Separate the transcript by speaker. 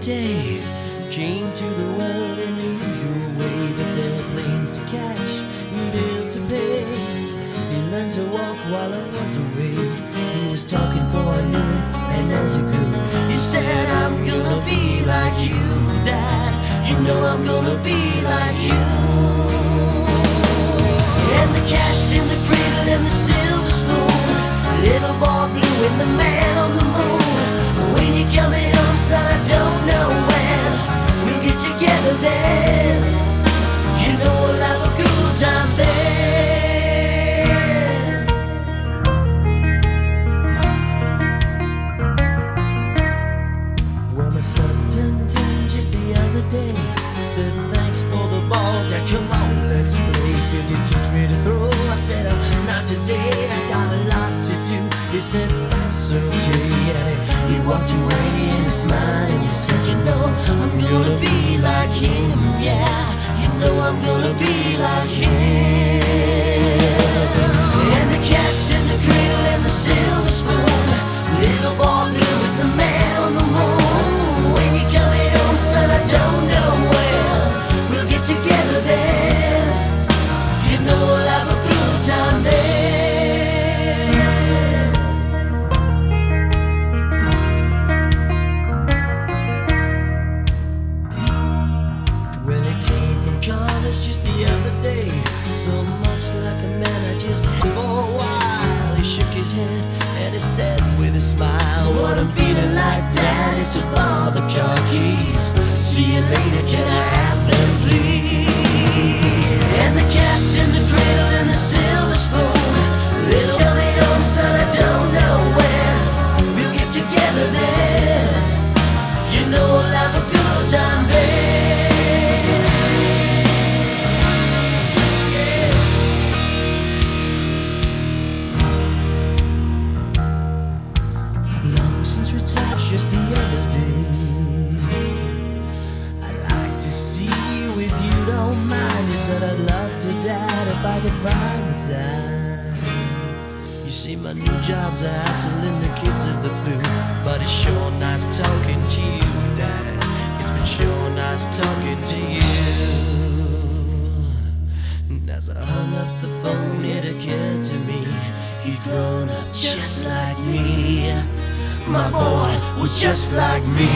Speaker 1: came to the world in the usual way, but there were planes to catch and bills to pay. He learned to walk while I was away. He was talking for I knew it, and as he grew, he said, I'm gonna be like you, Dad. You know I'm gonna be like you. And the cat's in the cradle and the silver spoon. Little boy blue and the man Said thanks for the ball, Dad. Come on, let's play. Could you teach me to throw? I said, oh, not today. I got a lot to do. He said, that's okay. And he, he walked away and smiled and he said, you know, I'm gonna be like him. Yeah, you know I'm gonna be like him. So much like a man I just had for a while. He shook his head and he said with a smile, What I'm feeling like, Dad, is to borrow the car keys. See you later, can I said I'd love to, Dad, if I could find the time. You see, my new job's a hassling the kids of the blue, but it's sure nice talking to you, Dad. It's been sure nice talking to you. And as I hung up the phone, it occurred to me he'd grown up just like me. My boy was just like me.